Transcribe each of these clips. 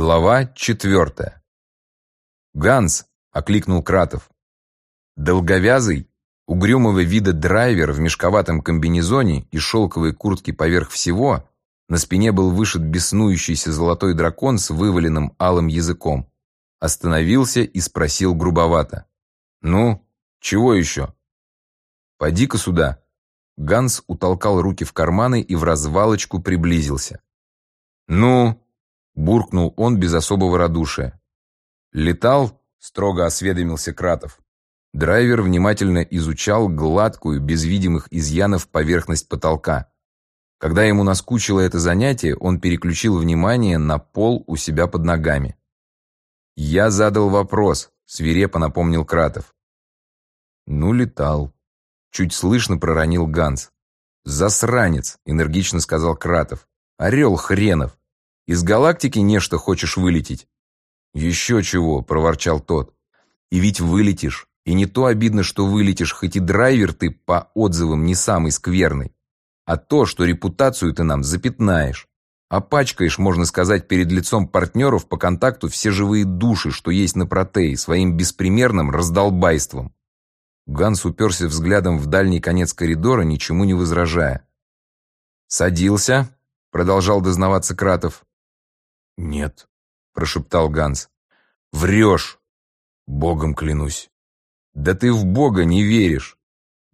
Глава четвертая. «Ганс!» — окликнул Кратов. Долговязый, угрюмого вида драйвер в мешковатом комбинезоне и шелковой куртке поверх всего, на спине был вышит беснующийся золотой дракон с вываленным алым языком, остановился и спросил грубовато. «Ну, чего еще?» «Поди-ка сюда». Ганс утолкал руки в карманы и в развалочку приблизился. «Ну?» Буркнул он без особого радушия. «Летал?» — строго осведомился Кратов. Драйвер внимательно изучал гладкую, без видимых изъянов поверхность потолка. Когда ему наскучило это занятие, он переключил внимание на пол у себя под ногами. «Я задал вопрос», — свирепо напомнил Кратов. «Ну, летал», — чуть слышно проронил Ганс. «Засранец», — энергично сказал Кратов. «Орел хренов». Из галактики нечто хочешь вылететь?» «Еще чего», — проворчал тот. «И ведь вылетишь. И не то обидно, что вылетишь, хоть и драйвер ты по отзывам не самый скверный, а то, что репутацию ты нам запятнаешь. Опачкаешь, можно сказать, перед лицом партнеров по контакту все живые души, что есть на протее, своим беспримерным раздолбайством». Ганс уперся взглядом в дальний конец коридора, ничему не возражая. «Садился», — продолжал дознаваться Кратов. «Нет», — прошептал Ганс. «Врешь!» «Богом клянусь». «Да ты в Бога не веришь!»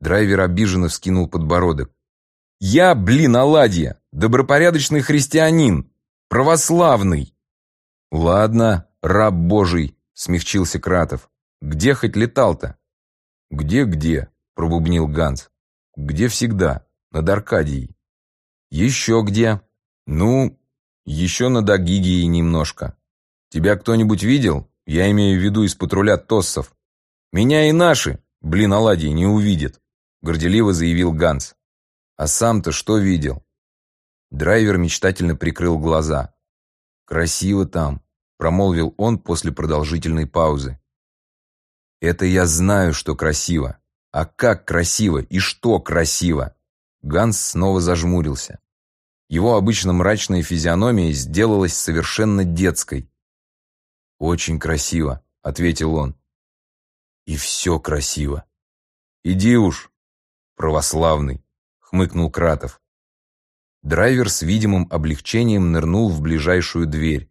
Драйвер обиженно вскинул подбородок. «Я, блин, оладья, добропорядочный христианин, православный!» «Ладно, раб Божий», — смягчился Кратов. «Где хоть летал-то?» «Где-где?» — пробубнил Ганс. «Где всегда? Над Аркадией». «Еще где?» «Ну, еще над Агигией немножко. Тебя кто-нибудь видел? Я имею в виду из патруля Тоссов. Меня и наши, блин, оладьи, не увидят, горделиво заявил Ганс. А сам-то что видел? Драйвер мечтательно прикрыл глаза. Красиво там, промолвил он после продолжительной паузы. Это я знаю, что красиво. А как красиво и что красиво? Ганс снова зажмурился. Его обычно мрачная физиономия сделалась совершенно детской. «Очень красиво», — ответил он. «И все красиво». «Иди уж, православный», — хмыкнул Кратов. Драйвер с видимым облегчением нырнул в ближайшую дверь.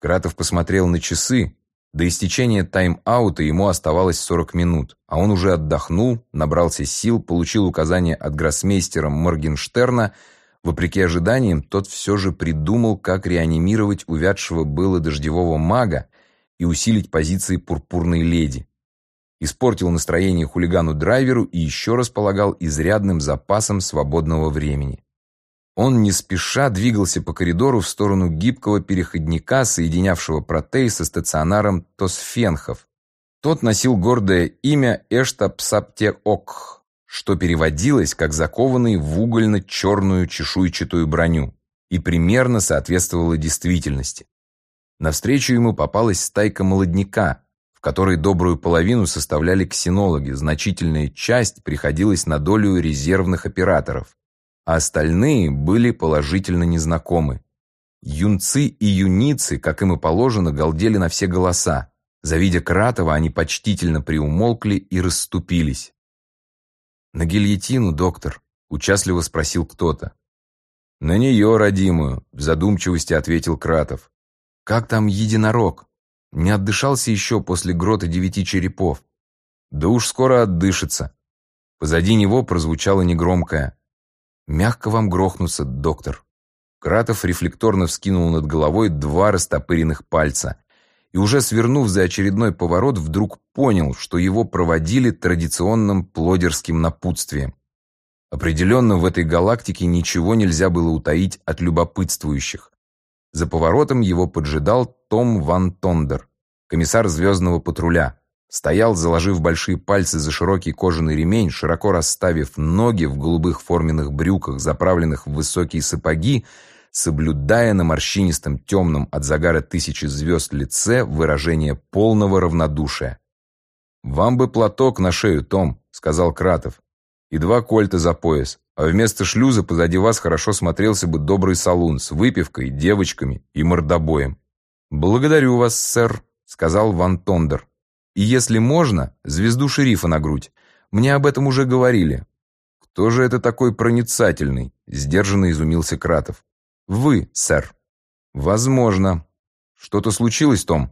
Кратов посмотрел на часы. До истечения тайм-аута ему оставалось 40 минут, а он уже отдохнул, набрался сил, получил указание от гроссмейстера Моргенштерна — Вопреки ожиданиям, тот все же придумал, как реанимировать увядшего было дождевого мага и усилить позиции пурпурной леди. Испортил настроение хулигану-драйверу и еще располагал изрядным запасом свободного времени. Он не спеша двигался по коридору в сторону гибкого переходника, соединявшего протей со стационаром Тосфенхов. Тот носил гордое имя Эштапсаптеокх что переводилось как закованный в угольно-черную чешуйчатую броню и примерно соответствовало действительности. Навстречу ему попалась стайка молодняка, в которой добрую половину составляли ксенологи, значительная часть приходилась на долю резервных операторов, а остальные были положительно незнакомы. Юнцы и юницы, как им и положено, галдели на все голоса. Завидя Кратова, они почтительно приумолкли и расступились. «На гильотину, доктор?» — участливо спросил кто-то. «На нее, родимую», — в задумчивости ответил Кратов. «Как там единорог? Не отдышался еще после грота девяти черепов?» «Да уж скоро отдышится». Позади него прозвучало негромкое. «Мягко вам грохнуться, доктор». Кратов рефлекторно вскинул над головой два растопыренных пальца и уже свернув за очередной поворот, вдруг понял, что его проводили традиционным плодерским напутствием. Определенно в этой галактике ничего нельзя было утаить от любопытствующих. За поворотом его поджидал Том Ван Тондер, комиссар звездного патруля. Стоял, заложив большие пальцы за широкий кожаный ремень, широко расставив ноги в голубых форменных брюках, заправленных в высокие сапоги, соблюдая на морщинистом темном от загара тысячи звезд лице выражение полного равнодушия. «Вам бы платок на шею, Том», — сказал Кратов, «и два кольта за пояс, а вместо шлюза позади вас хорошо смотрелся бы добрый салун с выпивкой, девочками и мордобоем». «Благодарю вас, сэр», — сказал Ван Тондер. «И если можно, звезду шерифа на грудь. Мне об этом уже говорили». «Кто же это такой проницательный?» — сдержанно изумился Кратов. «Вы, сэр». «Возможно. Что-то случилось, Том?»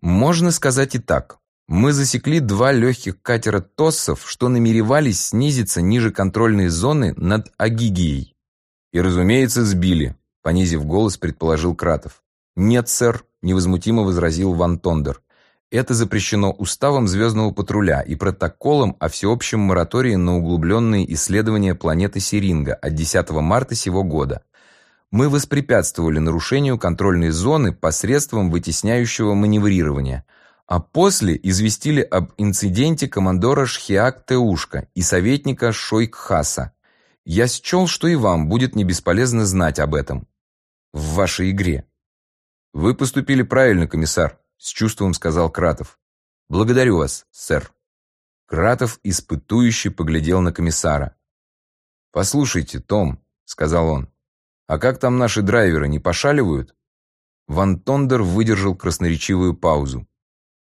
«Можно сказать и так. Мы засекли два легких катера Тоссов, что намеревались снизиться ниже контрольной зоны над Агигией. И, разумеется, сбили, понизив голос, предположил Кратов. «Нет, сэр», — невозмутимо возразил Ван Тондер. «Это запрещено уставом Звездного патруля и протоколом о всеобщем моратории на углубленные исследования планеты Сиринга от 10 марта сего года. Мы воспрепятствовали нарушению контрольной зоны посредством вытесняющего маневрирования» а после известили об инциденте командора Шхиак Теушка и советника Шойкхаса. Я счел, что и вам будет не бесполезно знать об этом. В вашей игре. Вы поступили правильно, комиссар, с чувством сказал Кратов. Благодарю вас, сэр. Кратов испытующе поглядел на комиссара. «Послушайте, Том», — сказал он, — «а как там наши драйверы, не пошаливают?» Ван Тондер выдержал красноречивую паузу.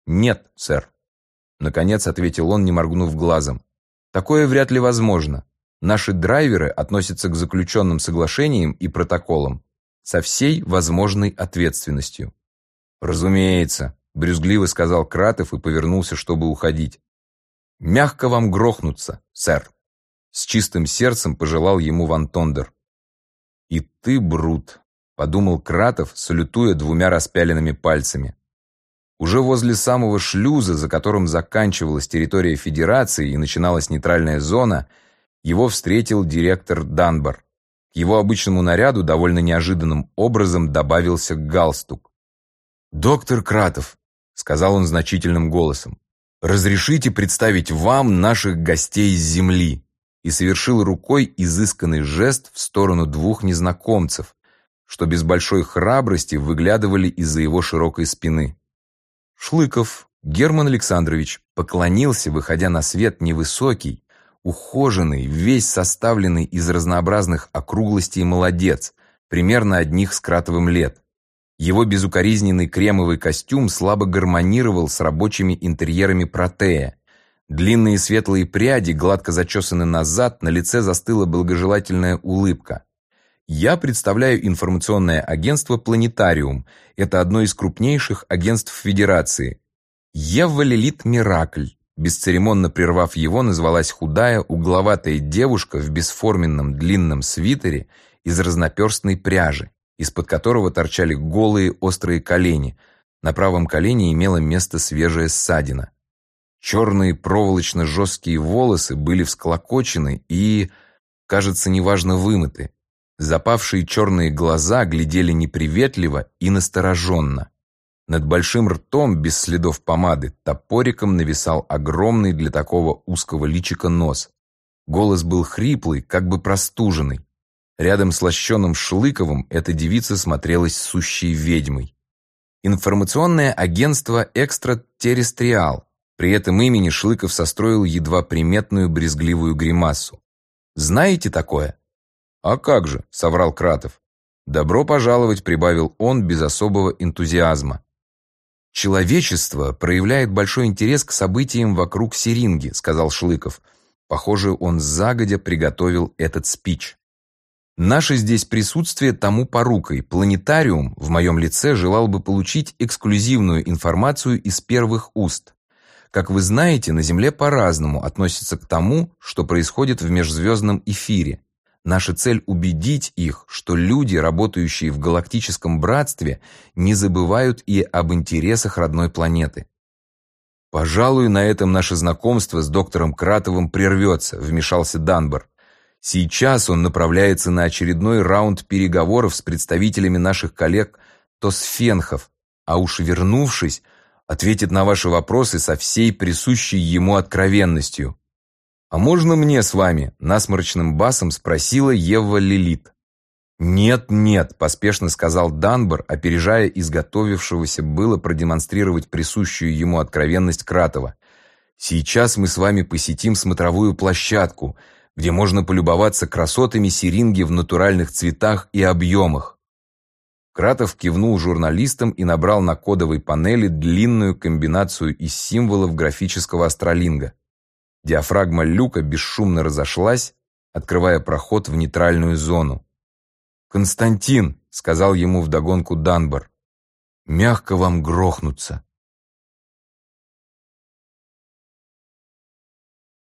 «Нет, сэр», — наконец ответил он, не моргнув глазом. «Такое вряд ли возможно. Наши драйверы относятся к заключенным соглашениям и протоколам со всей возможной ответственностью». «Разумеется», — брюзгливо сказал Кратов и повернулся, чтобы уходить. «Мягко вам грохнуться, сэр», — с чистым сердцем пожелал ему Ван Тондер. «И ты, Брут», — подумал Кратов, салютуя двумя распяленными пальцами. Уже возле самого шлюза, за которым заканчивалась территория Федерации и начиналась нейтральная зона, его встретил директор Данбар. К его обычному наряду довольно неожиданным образом добавился галстук. «Доктор Кратов», — сказал он значительным голосом, — «разрешите представить вам наших гостей с Земли» и совершил рукой изысканный жест в сторону двух незнакомцев, что без большой храбрости выглядывали из-за его широкой спины. Шлыков Герман Александрович поклонился, выходя на свет невысокий, ухоженный, весь составленный из разнообразных округлостей молодец, примерно одних с Кратовым лет. Его безукоризненный кремовый костюм слабо гармонировал с рабочими интерьерами протея. Длинные светлые пряди гладко зачесаны назад, на лице застыла благожелательная улыбка. Я представляю информационное агентство «Планетариум». Это одно из крупнейших агентств Федерации. Ева Лилит Миракль. Бесцеремонно прервав его, назвалась худая, угловатая девушка в бесформенном длинном свитере из разноперстной пряжи, из-под которого торчали голые острые колени. На правом колене имела место свежая ссадина. Черные проволочно-жесткие волосы были всклокочены и, кажется, неважно вымыты. Запавшие черные глаза глядели неприветливо и настороженно. Над большим ртом, без следов помады, топориком нависал огромный для такого узкого личика нос. Голос был хриплый, как бы простуженный. Рядом с лощеным Шлыковым эта девица смотрелась сущей ведьмой. Информационное агентство «Экстратеррестриал». При этом имени Шлыков состроил едва приметную брезгливую гримасу. Знаете такое? «А как же», — соврал Кратов. «Добро пожаловать», — прибавил он без особого энтузиазма. «Человечество проявляет большой интерес к событиям вокруг Серинги», — сказал Шлыков. Похоже, он загодя приготовил этот спич. «Наше здесь присутствие тому порукой. Планетариум в моем лице желал бы получить эксклюзивную информацию из первых уст. Как вы знаете, на Земле по-разному относятся к тому, что происходит в межзвездном эфире. Наша цель убедить их, что люди, работающие в галактическом братстве, не забывают и об интересах родной планеты. «Пожалуй, на этом наше знакомство с доктором Кратовым прервется», — вмешался Данбар. «Сейчас он направляется на очередной раунд переговоров с представителями наших коллег Тосфенхов, а уж вернувшись, ответит на ваши вопросы со всей присущей ему откровенностью». «А можно мне с вами?» – насморочным басом спросила Ева Лилит. «Нет, нет», – поспешно сказал Данбар, опережая изготовившегося было продемонстрировать присущую ему откровенность Кратова. «Сейчас мы с вами посетим смотровую площадку, где можно полюбоваться красотами сиринги в натуральных цветах и объемах. Кратов кивнул журналистам и набрал на кодовой панели длинную комбинацию из символов графического астролинга. Диафрагма люка бесшумно разошлась, открывая проход в нейтральную зону. «Константин», — сказал ему вдогонку Данбар, — «мягко вам грохнуться».